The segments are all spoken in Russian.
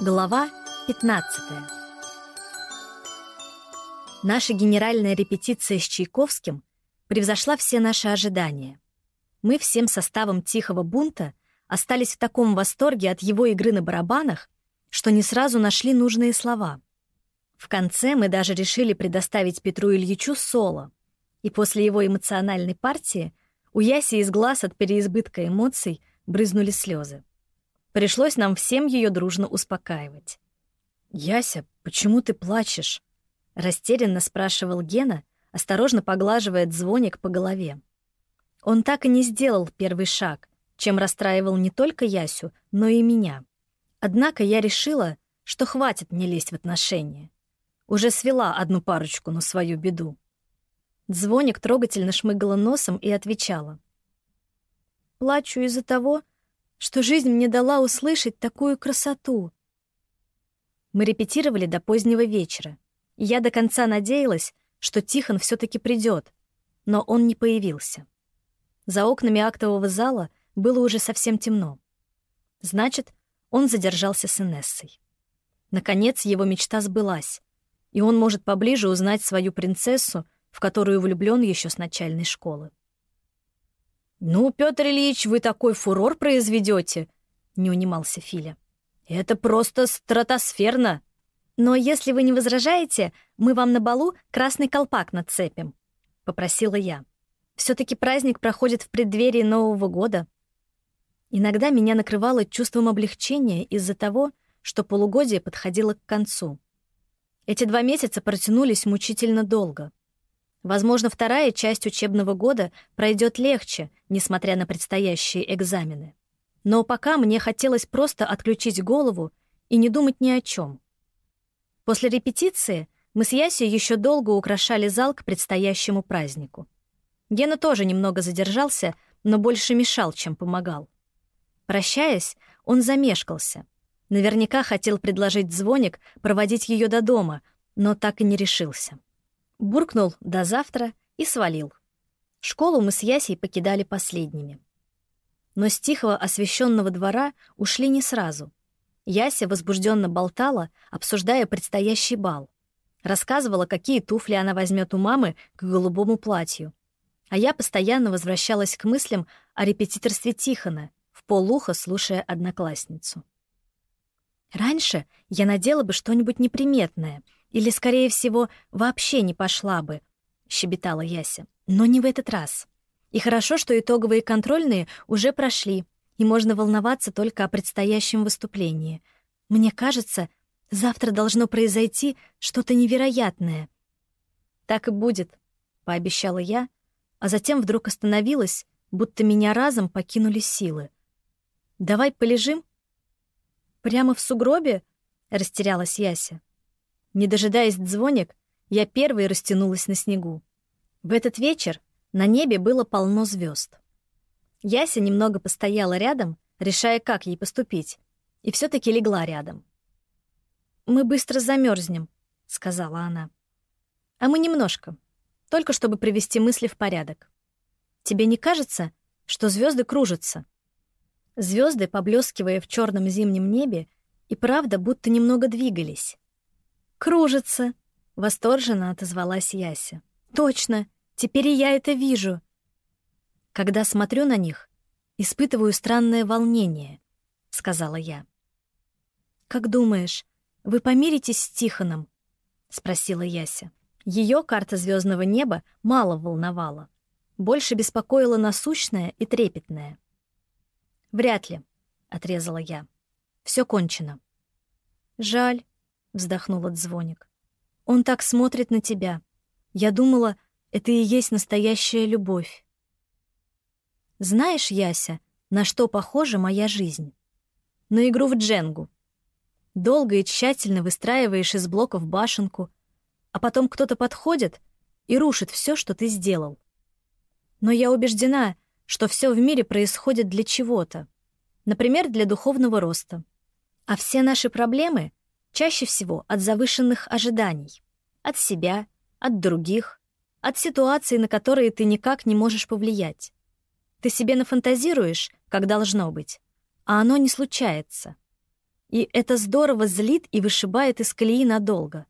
Глава 15 Наша генеральная репетиция с Чайковским превзошла все наши ожидания. Мы всем составом «Тихого бунта» остались в таком восторге от его игры на барабанах, что не сразу нашли нужные слова. В конце мы даже решили предоставить Петру Ильичу соло, и после его эмоциональной партии у Яси из глаз от переизбытка эмоций брызнули слезы. Пришлось нам всем ее дружно успокаивать. «Яся, почему ты плачешь?» — растерянно спрашивал Гена, осторожно поглаживая звоник по голове. Он так и не сделал первый шаг, чем расстраивал не только Ясю, но и меня. Однако я решила, что хватит мне лезть в отношения. Уже свела одну парочку на свою беду. Звоник трогательно шмыгала носом и отвечала. «Плачу из-за того, что жизнь мне дала услышать такую красоту. Мы репетировали до позднего вечера, и я до конца надеялась, что Тихон все таки придет, но он не появился. За окнами актового зала было уже совсем темно. Значит, он задержался с Инессой. Наконец, его мечта сбылась, и он может поближе узнать свою принцессу, в которую влюблен еще с начальной школы. «Ну, Петр Ильич, вы такой фурор произведете!» — не унимался Филя. «Это просто стратосферно!» «Но если вы не возражаете, мы вам на балу красный колпак нацепим», — попросила я. все таки праздник проходит в преддверии Нового года». Иногда меня накрывало чувством облегчения из-за того, что полугодие подходило к концу. Эти два месяца протянулись мучительно долго — Возможно, вторая часть учебного года пройдет легче, несмотря на предстоящие экзамены. Но пока мне хотелось просто отключить голову и не думать ни о чем. После репетиции мы с Ясей еще долго украшали зал к предстоящему празднику. Гена тоже немного задержался, но больше мешал, чем помогал. Прощаясь, он замешкался. Наверняка хотел предложить звоник проводить ее до дома, но так и не решился буркнул «до завтра» и свалил. Школу мы с Ясей покидали последними. Но с тихого освещенного двора ушли не сразу. Яся возбужденно болтала, обсуждая предстоящий бал. Рассказывала, какие туфли она возьмет у мамы к голубому платью. А я постоянно возвращалась к мыслям о репетиторстве Тихона, в полухо слушая одноклассницу. Раньше я надела бы что-нибудь неприметное — или, скорее всего, вообще не пошла бы, — щебетала Яся. Но не в этот раз. И хорошо, что итоговые контрольные уже прошли, и можно волноваться только о предстоящем выступлении. Мне кажется, завтра должно произойти что-то невероятное. «Так и будет», — пообещала я, а затем вдруг остановилась, будто меня разом покинули силы. «Давай полежим?» «Прямо в сугробе?» — растерялась Яся. Не дожидаясь звонек, я первой растянулась на снегу. В этот вечер на небе было полно звезд. Яся немного постояла рядом, решая, как ей поступить, и все таки легла рядом. «Мы быстро замерзнем, сказала она. «А мы немножко, только чтобы привести мысли в порядок. Тебе не кажется, что звезды кружатся?» Звезды, поблескивая в черном зимнем небе, и правда будто немного двигались. «Кружится!» — восторженно отозвалась Яся. «Точно! Теперь и я это вижу!» «Когда смотрю на них, испытываю странное волнение», — сказала я. «Как думаешь, вы помиритесь с Тихоном?» — спросила Яся. Ее карта звездного неба мало волновала. Больше беспокоила насущное и трепетное. «Вряд ли», — отрезала я. Все кончено». «Жаль», вздохнула Дзвоник. Он так смотрит на тебя. Я думала, это и есть настоящая любовь. Знаешь, Яся, на что похожа моя жизнь? На игру в дженгу. Долго и тщательно выстраиваешь из блоков башенку, а потом кто-то подходит и рушит все, что ты сделал. Но я убеждена, что все в мире происходит для чего-то. Например, для духовного роста. А все наши проблемы — Чаще всего от завышенных ожиданий. От себя, от других, от ситуаций, на которые ты никак не можешь повлиять. Ты себе нафантазируешь, как должно быть, а оно не случается. И это здорово злит и вышибает из колеи надолго.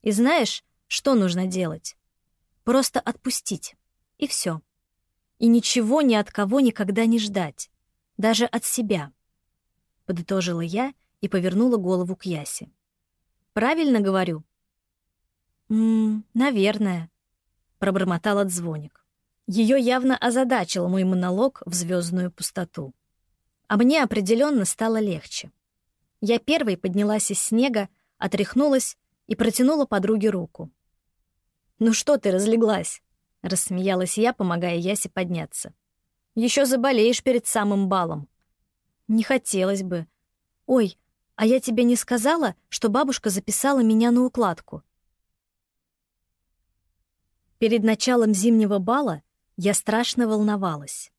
И знаешь, что нужно делать? Просто отпустить. И все. И ничего ни от кого никогда не ждать. Даже от себя. Подытожила я и повернула голову к Ясе. «Правильно говорю?» «Ммм, наверное», — пробормотал отзвоник. Ее явно озадачил мой монолог в звездную пустоту. А мне определенно стало легче. Я первой поднялась из снега, отряхнулась и протянула подруге руку. «Ну что ты разлеглась?» — рассмеялась я, помогая Ясе подняться. Еще заболеешь перед самым балом». «Не хотелось бы. Ой, а я тебе не сказала, что бабушка записала меня на укладку?» Перед началом зимнего бала я страшно волновалась.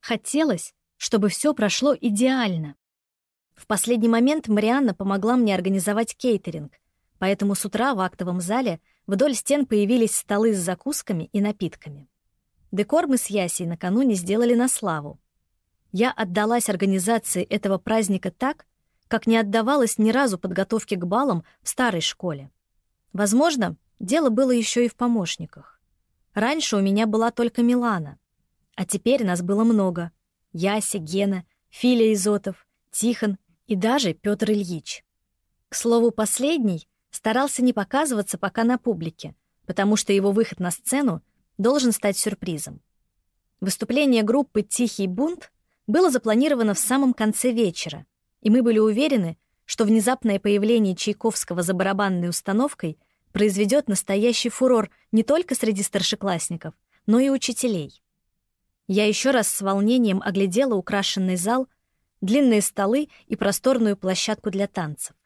Хотелось, чтобы все прошло идеально. В последний момент Марианна помогла мне организовать кейтеринг, поэтому с утра в актовом зале вдоль стен появились столы с закусками и напитками. Декор мы с Ясей накануне сделали на славу. Я отдалась организации этого праздника так, как не отдавалась ни разу подготовке к балам в старой школе. Возможно, дело было еще и в помощниках. Раньше у меня была только Милана, а теперь нас было много. Яся, Гена, Филя Изотов, Тихон и даже Петр Ильич. К слову, последний старался не показываться пока на публике, потому что его выход на сцену должен стать сюрпризом. Выступление группы «Тихий бунт» было запланировано в самом конце вечера, и мы были уверены, что внезапное появление Чайковского за барабанной установкой произведет настоящий фурор не только среди старшеклассников, но и учителей. Я еще раз с волнением оглядела украшенный зал — длинные столы и просторную площадку для танцев.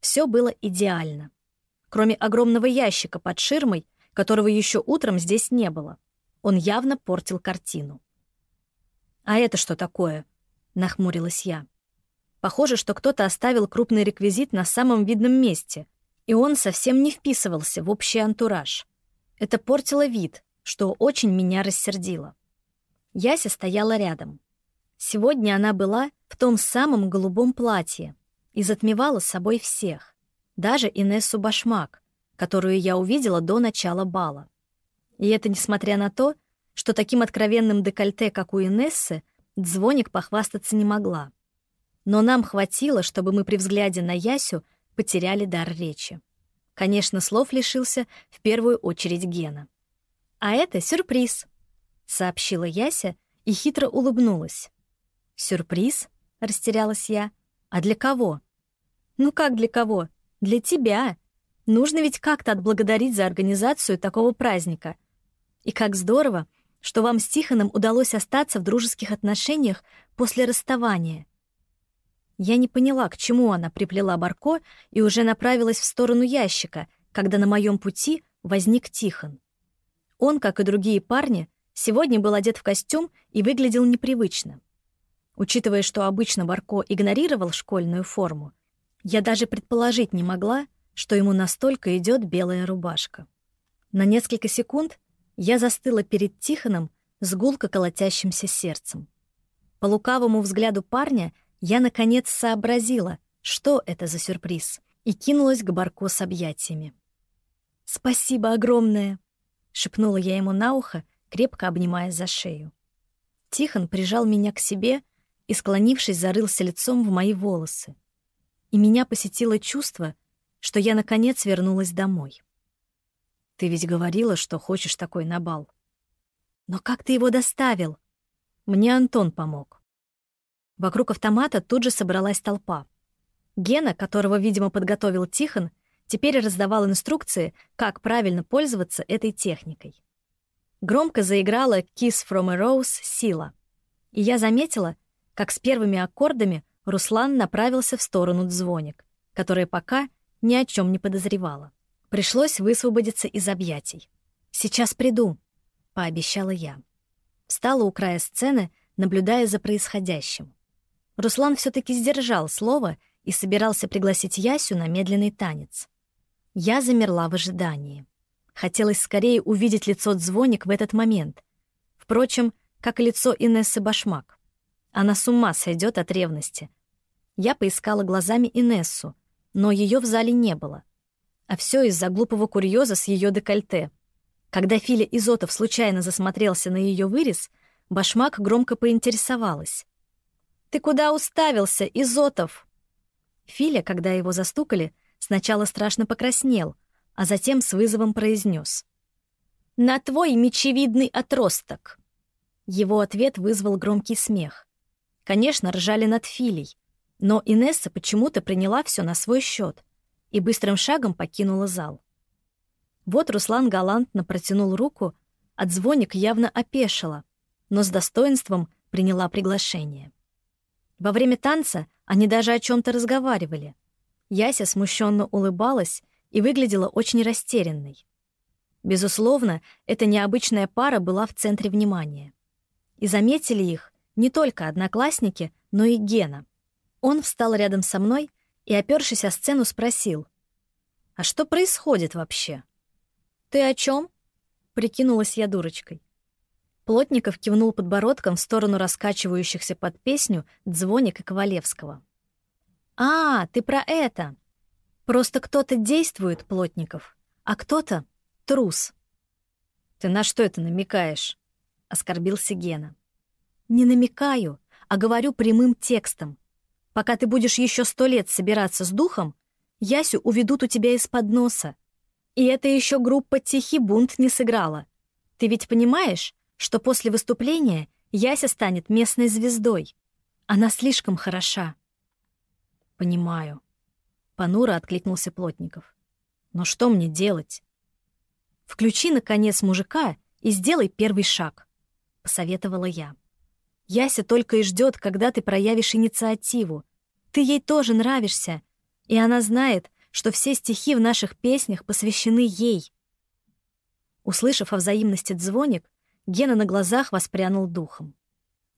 Все было идеально. Кроме огромного ящика под ширмой, которого еще утром здесь не было. Он явно портил картину. «А это что такое?» — нахмурилась я. Похоже, что кто-то оставил крупный реквизит на самом видном месте, и он совсем не вписывался в общий антураж. Это портило вид, что очень меня рассердило. Яся стояла рядом. Сегодня она была в том самом голубом платье и затмевала собой всех, даже Инессу Башмак, которую я увидела до начала бала. И это несмотря на то, что таким откровенным декольте, как у Инессы, Дзвоник похвастаться не могла. Но нам хватило, чтобы мы при взгляде на Ясю потеряли дар речи. Конечно, слов лишился в первую очередь Гена. «А это сюрприз», — сообщила Яся и хитро улыбнулась. «Сюрприз?» — растерялась я. «А для кого?» «Ну как для кого? Для тебя. Нужно ведь как-то отблагодарить за организацию такого праздника. И как здорово, что вам с Тихоном удалось остаться в дружеских отношениях после расставания». Я не поняла, к чему она приплела Барко и уже направилась в сторону ящика, когда на моем пути возник Тихон. Он, как и другие парни, сегодня был одет в костюм и выглядел непривычно. Учитывая, что обычно Барко игнорировал школьную форму, я даже предположить не могла, что ему настолько идет белая рубашка. На несколько секунд я застыла перед Тихоном с гулко колотящимся сердцем. По лукавому взгляду парня я, наконец, сообразила, что это за сюрприз, и кинулась к Барко с объятиями. «Спасибо огромное!» — шепнула я ему на ухо, крепко обнимая за шею. Тихон прижал меня к себе — и, склонившись, зарылся лицом в мои волосы. И меня посетило чувство, что я, наконец, вернулась домой. «Ты ведь говорила, что хочешь такой на бал». «Но как ты его доставил?» Мне Антон помог. Вокруг автомата тут же собралась толпа. Гена, которого, видимо, подготовил Тихон, теперь раздавал инструкции, как правильно пользоваться этой техникой. Громко заиграла «Kiss from a Rose» Сила. И я заметила, как с первыми аккордами Руслан направился в сторону Дзвоник, которая пока ни о чем не подозревала. Пришлось высвободиться из объятий. «Сейчас приду», — пообещала я. Встала у края сцены, наблюдая за происходящим. Руслан все таки сдержал слово и собирался пригласить Ясю на медленный танец. Я замерла в ожидании. Хотелось скорее увидеть лицо Дзвоник в этот момент. Впрочем, как и лицо Инессы Башмак. Она с ума сойдет от ревности. Я поискала глазами Инессу, но ее в зале не было. А все из-за глупого курьеза с ее декольте. Когда Филя Изотов случайно засмотрелся на ее вырез, Башмак громко поинтересовалась. «Ты куда уставился, Изотов?» Филя, когда его застукали, сначала страшно покраснел, а затем с вызовом произнес: «На твой мечевидный отросток!» Его ответ вызвал громкий смех. Конечно, ржали над Филей, но Инесса почему-то приняла все на свой счет и быстрым шагом покинула зал. Вот Руслан галантно протянул руку, а звоник явно опешила, но с достоинством приняла приглашение. Во время танца они даже о чем то разговаривали. Яся смущенно улыбалась и выглядела очень растерянной. Безусловно, эта необычная пара была в центре внимания. И заметили их не только одноклассники, но и Гена — он встал рядом со мной и, опёршись о сцену, спросил. «А что происходит вообще?» «Ты о чем? прикинулась я дурочкой. Плотников кивнул подбородком в сторону раскачивающихся под песню Дзвоник и Ковалевского. «А, ты про это! Просто кто-то действует, Плотников, а кто-то — трус». «Ты на что это намекаешь?» — оскорбился Гена. «Не намекаю, а говорю прямым текстом. Пока ты будешь еще сто лет собираться с духом, Ясю уведут у тебя из-под носа. И это еще группа «Тихий бунт» не сыграла. Ты ведь понимаешь, что после выступления Яся станет местной звездой? Она слишком хороша. Понимаю. Понуро откликнулся Плотников. Но что мне делать? Включи, наконец, мужика и сделай первый шаг, посоветовала я. Яся только и ждет, когда ты проявишь инициативу. Ты ей тоже нравишься, и она знает, что все стихи в наших песнях посвящены ей. Услышав о взаимности звоник, Гена на глазах воспрянул духом.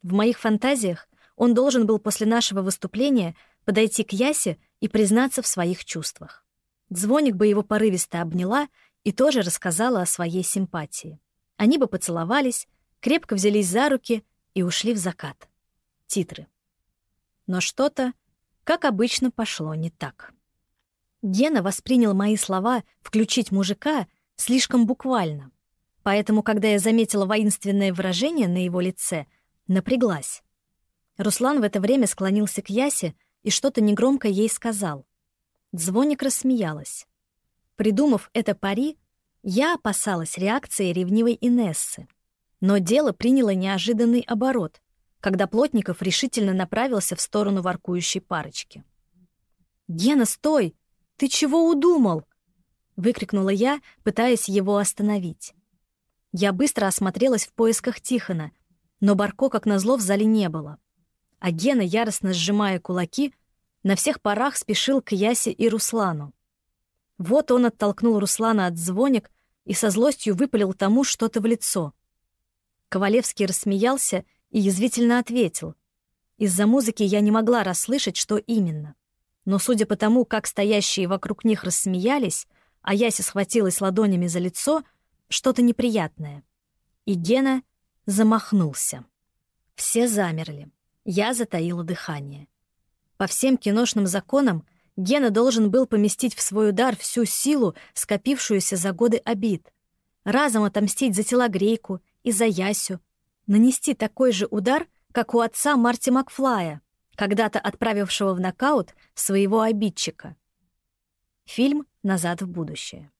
В моих фантазиях он должен был после нашего выступления подойти к Ясе и признаться в своих чувствах. Звоник бы его порывисто обняла и тоже рассказала о своей симпатии. Они бы поцеловались, крепко взялись за руки и ушли в закат. Титры. Но что-то, как обычно, пошло не так. Гена воспринял мои слова «включить мужика» слишком буквально. Поэтому, когда я заметила воинственное выражение на его лице, напряглась. Руслан в это время склонился к Ясе и что-то негромко ей сказал. Звоник рассмеялась. Придумав это пари, я опасалась реакции ревнивой Инессы. Но дело приняло неожиданный оборот, когда Плотников решительно направился в сторону воркующей парочки. «Гена, стой! Ты чего удумал?» — выкрикнула я, пытаясь его остановить. Я быстро осмотрелась в поисках Тихона, но Барко, как назло, в зале не было. А Гена, яростно сжимая кулаки, на всех парах спешил к Ясе и Руслану. Вот он оттолкнул Руслана от звоник и со злостью выпалил тому что-то в лицо. Ковалевский рассмеялся и язвительно ответил. Из-за музыки я не могла расслышать, что именно. Но судя по тому, как стоящие вокруг них рассмеялись, а Яся схватилась ладонями за лицо, что-то неприятное. И Гена замахнулся. Все замерли. Я затаила дыхание. По всем киношным законам Гена должен был поместить в свой удар всю силу, скопившуюся за годы обид. Разом отомстить за телогрейку, и за Ясю, нанести такой же удар, как у отца Марти Макфлая, когда-то отправившего в нокаут своего обидчика. Фильм «Назад в будущее».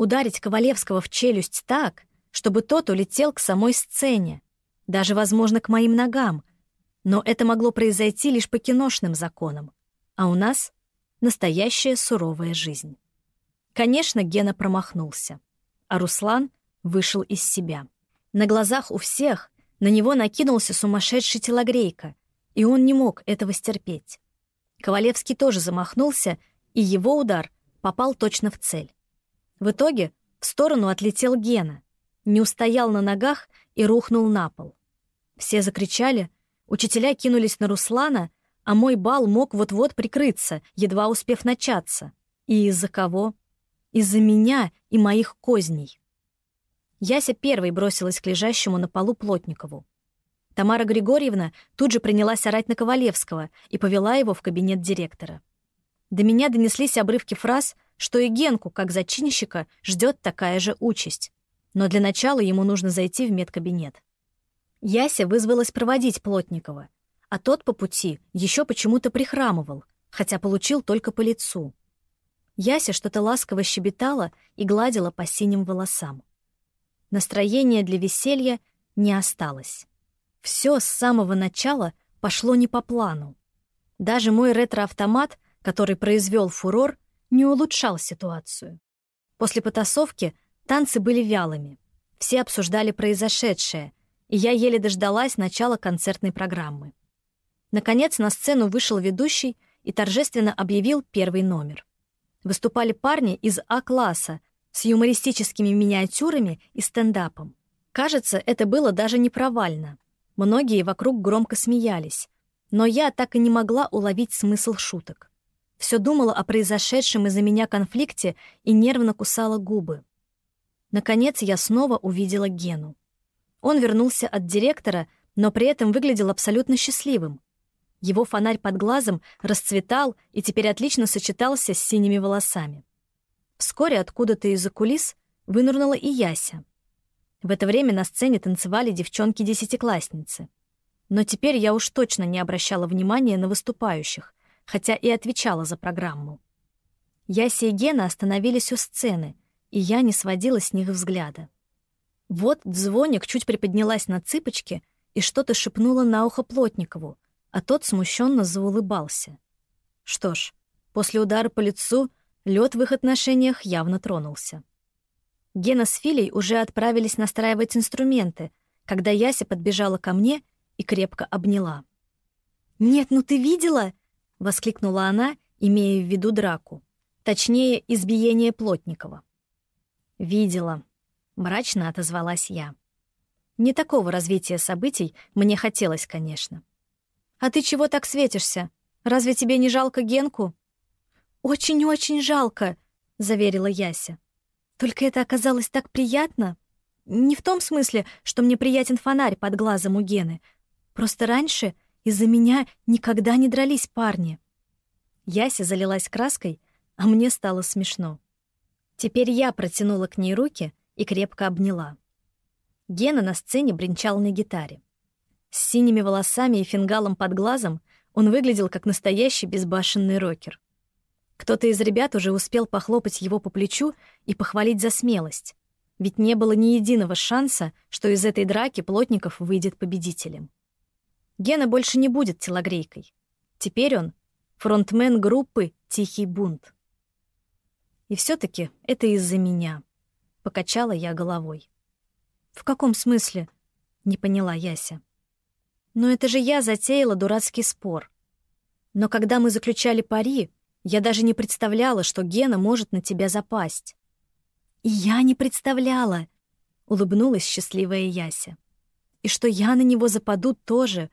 Ударить Ковалевского в челюсть так, чтобы тот улетел к самой сцене, даже, возможно, к моим ногам, но это могло произойти лишь по киношным законам, а у нас настоящая суровая жизнь. Конечно, Гена промахнулся, а Руслан вышел из себя. На глазах у всех на него накинулся сумасшедший телогрейка, и он не мог этого стерпеть. Ковалевский тоже замахнулся, и его удар попал точно в цель. В итоге в сторону отлетел Гена, не устоял на ногах и рухнул на пол. Все закричали, учителя кинулись на Руслана, а мой бал мог вот-вот прикрыться, едва успев начаться. И из-за кого? Из-за меня и моих козней. Яся первой бросилась к лежащему на полу Плотникову. Тамара Григорьевна тут же принялась орать на Ковалевского и повела его в кабинет директора. До меня донеслись обрывки фраз, что и Генку, как зачинщика, ждет такая же участь. Но для начала ему нужно зайти в медкабинет. Яся вызвалась проводить Плотникова, а тот по пути еще почему-то прихрамывал, хотя получил только по лицу. Яся что-то ласково щебетала и гладила по синим волосам. Настроения для веселья не осталось. Все с самого начала пошло не по плану. Даже мой ретро-автомат, который произвел фурор, не улучшал ситуацию. После потасовки танцы были вялыми. Все обсуждали произошедшее, и я еле дождалась начала концертной программы. Наконец на сцену вышел ведущий и торжественно объявил первый номер. Выступали парни из А-класса с юмористическими миниатюрами и стендапом. Кажется, это было даже не провально. Многие вокруг громко смеялись, но я так и не могла уловить смысл шуток. Все думала о произошедшем из-за меня конфликте и нервно кусала губы. Наконец я снова увидела Гену. Он вернулся от директора, но при этом выглядел абсолютно счастливым. Его фонарь под глазом расцветал и теперь отлично сочетался с синими волосами. Вскоре откуда-то из-за кулис вынырнула и Яся. В это время на сцене танцевали девчонки-десятиклассницы. Но теперь я уж точно не обращала внимания на выступающих, хотя и отвечала за программу. Яся и Гена остановились у сцены, и я не сводила с них взгляда. Вот Дзвоник чуть приподнялась на цыпочки и что-то шепнула на ухо Плотникову, а тот смущенно заулыбался. Что ж, после удара по лицу лед в их отношениях явно тронулся. Гена с Филей уже отправились настраивать инструменты, когда Яся подбежала ко мне и крепко обняла. «Нет, ну ты видела?» — воскликнула она, имея в виду драку. Точнее, избиение Плотникова. «Видела», мрачно отозвалась я. Не такого развития событий мне хотелось, конечно. «А ты чего так светишься? Разве тебе не жалко Генку?» «Очень-очень жалко», — заверила Яся. «Только это оказалось так приятно. Не в том смысле, что мне приятен фонарь под глазом у Гены. Просто раньше из-за меня никогда не дрались парни». Яся залилась краской, а мне стало смешно. Теперь я протянула к ней руки и крепко обняла. Гена на сцене бренчал на гитаре. С синими волосами и фингалом под глазом он выглядел как настоящий безбашенный рокер. Кто-то из ребят уже успел похлопать его по плечу и похвалить за смелость, ведь не было ни единого шанса, что из этой драки Плотников выйдет победителем. Гена больше не будет телогрейкой. Теперь он — фронтмен группы «Тихий бунт». И все таки это из-за меня. Покачала я головой. «В каком смысле?» — не поняла Яся. «Но это же я затеяла дурацкий спор. Но когда мы заключали пари, я даже не представляла, что Гена может на тебя запасть». «И я не представляла!» — улыбнулась счастливая Яся. «И что я на него западу тоже.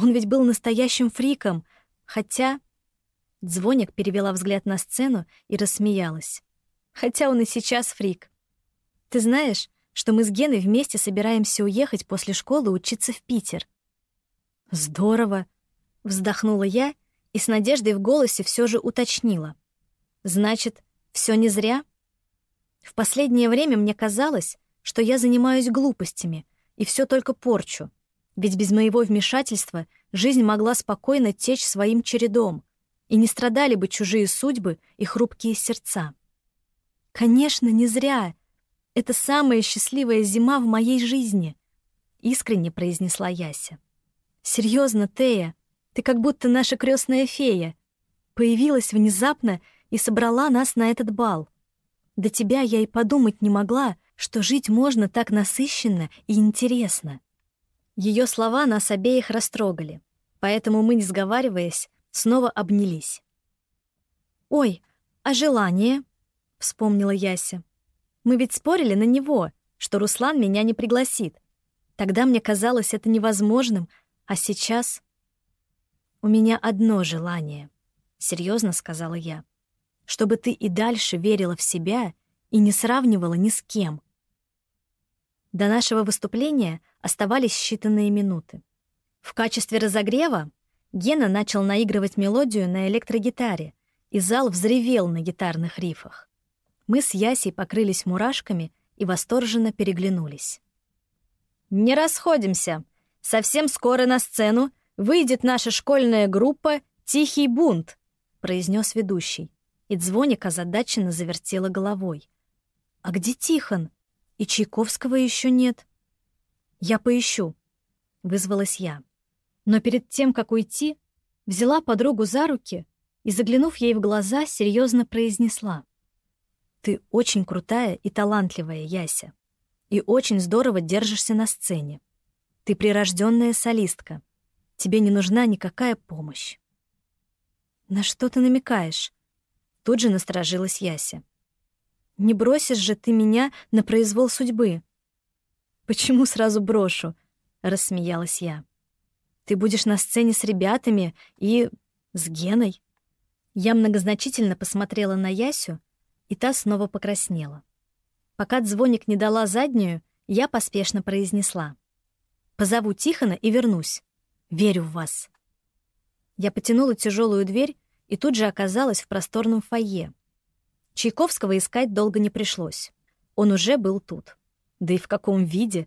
Он ведь был настоящим фриком, хотя...» Дзвоник перевела взгляд на сцену и рассмеялась. «Хотя он и сейчас фрик. Ты знаешь, что мы с Геной вместе собираемся уехать после школы учиться в Питер?» «Здорово!» — вздохнула я и с надеждой в голосе все же уточнила. «Значит, все не зря?» В последнее время мне казалось, что я занимаюсь глупостями и все только порчу, ведь без моего вмешательства жизнь могла спокойно течь своим чередом, и не страдали бы чужие судьбы и хрупкие сердца. Конечно, не зря. Это самая счастливая зима в моей жизни, искренне произнесла Яся. Серьезно, Тея, ты как будто наша крестная фея. Появилась внезапно и собрала нас на этот бал. До тебя я и подумать не могла, что жить можно так насыщенно и интересно. Ее слова нас обеих растрогали, поэтому мы, не сговариваясь, снова обнялись. «Ой, а желание?» — вспомнила Яся. Мы ведь спорили на него, что Руслан меня не пригласит. Тогда мне казалось это невозможным, а сейчас... «У меня одно желание», — серьезно сказала я. «Чтобы ты и дальше верила в себя и не сравнивала ни с кем». До нашего выступления оставались считанные минуты. В качестве разогрева Гена начал наигрывать мелодию на электрогитаре, и зал взревел на гитарных рифах. Мы с Ясей покрылись мурашками и восторженно переглянулись. «Не расходимся. Совсем скоро на сцену выйдет наша школьная группа «Тихий бунт», — произнес ведущий. И Дзвоник озадаченно завертела головой. «А где Тихон? И Чайковского еще нет». «Я поищу», — вызвалась я. Но перед тем, как уйти, взяла подругу за руки и, заглянув ей в глаза, серьезно произнесла. «Ты очень крутая и талантливая, Яся, и очень здорово держишься на сцене. Ты прирожденная солистка. Тебе не нужна никакая помощь». «На что ты намекаешь?» Тут же насторожилась Яся. «Не бросишь же ты меня на произвол судьбы?» «Почему сразу брошу?» — рассмеялась я. «Ты будешь на сцене с ребятами и... с Геной». Я многозначительно посмотрела на Ясю, и та снова покраснела. Пока Дзвоник не дала заднюю, я поспешно произнесла. «Позову Тихона и вернусь. Верю в вас». Я потянула тяжелую дверь и тут же оказалась в просторном фойе. Чайковского искать долго не пришлось. Он уже был тут. Да и в каком виде?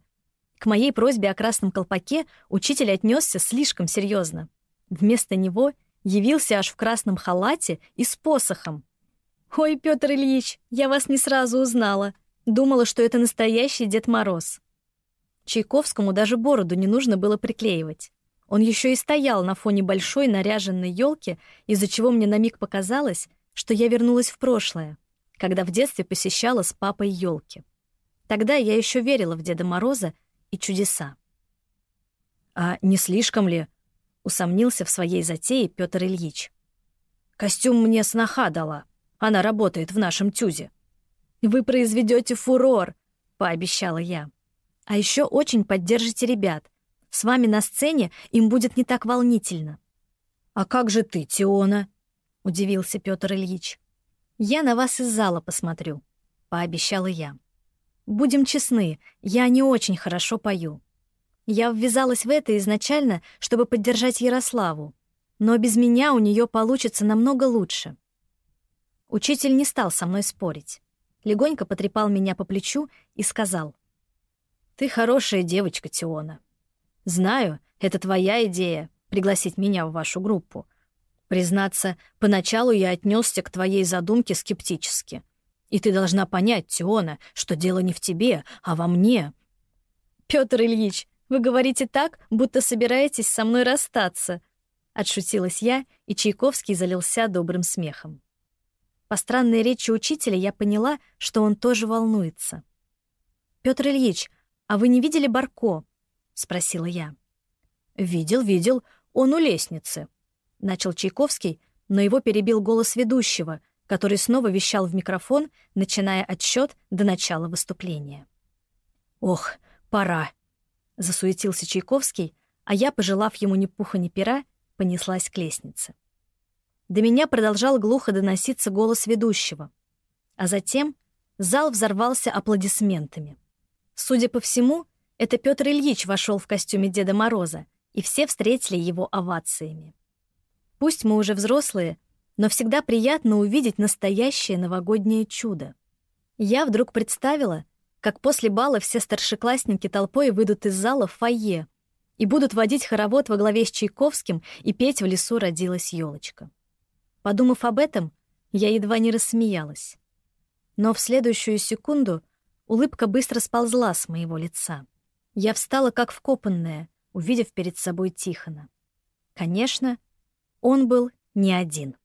К моей просьбе о красном колпаке учитель отнесся слишком серьезно. Вместо него явился аж в красном халате и с посохом. «Ой, Петр Ильич, я вас не сразу узнала. Думала, что это настоящий Дед Мороз». Чайковскому даже бороду не нужно было приклеивать. Он еще и стоял на фоне большой наряженной елки, из-за чего мне на миг показалось, что я вернулась в прошлое, когда в детстве посещала с папой елки. Тогда я еще верила в Деда Мороза и чудеса. «А не слишком ли?» — усомнился в своей затее Петр Ильич. «Костюм мне сноха дала. Она работает в нашем тюзе». «Вы произведете фурор», — пообещала я. «А еще очень поддержите ребят. С вами на сцене им будет не так волнительно». «А как же ты, Теона?» — удивился Петр Ильич. «Я на вас из зала посмотрю», — пообещала я. «Будем честны, я не очень хорошо пою. Я ввязалась в это изначально, чтобы поддержать Ярославу, но без меня у нее получится намного лучше». Учитель не стал со мной спорить. Легонько потрепал меня по плечу и сказал. «Ты хорошая девочка, Тиона. Знаю, это твоя идея — пригласить меня в вашу группу. Признаться, поначалу я отнесся к твоей задумке скептически. И ты должна понять, Тиона, что дело не в тебе, а во мне. Петр Ильич, вы говорите так, будто собираетесь со мной расстаться. Отшутилась я, и Чайковский залился добрым смехом. По странной речи учителя я поняла, что он тоже волнуется. Петр Ильич, а вы не видели Барко? спросила я. Видел, видел, он у лестницы, начал Чайковский, но его перебил голос ведущего, который снова вещал в микрофон, начиная отсчет до начала выступления. «Ох, пора!» — засуетился Чайковский, а я, пожелав ему ни пуха ни пера, понеслась к лестнице. До меня продолжал глухо доноситься голос ведущего, а затем зал взорвался аплодисментами. Судя по всему, это Петр Ильич вошел в костюме Деда Мороза, и все встретили его овациями. Пусть мы уже взрослые, но всегда приятно увидеть настоящее новогоднее чудо. Я вдруг представила, как после бала все старшеклассники толпой выйдут из зала в фойе и будут водить хоровод во главе с Чайковским и петь «В лесу родилась елочка». Подумав об этом, я едва не рассмеялась. Но в следующую секунду улыбка быстро сползла с моего лица. Я встала как вкопанная, увидев перед собой Тихона. Конечно, он был не один.